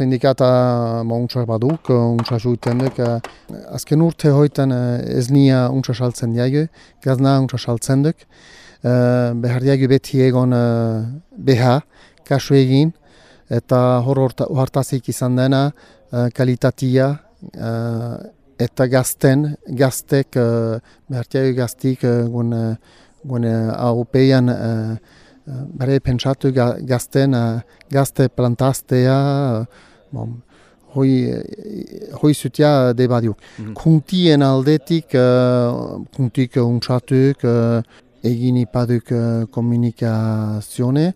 sindikata ma untsa baduk, untsa juiten duk. Azken urte hoitan ez nia untsa saltzen diago, gazna untsa saltzen duk. Behar diago beti egon beha, kasu egin, eta hor hartazik izan dena kalitatia eta gazten, gaztek, behar diago gaztik guen, guen aupeian bere pentsatu gazten, gazte plantaztea, bon, hoi, hoi zutia debadiuk. Mm Kuntien aldetik, uh, kuntik untsatuk, uh, egin ipaduk uh, komunikazione,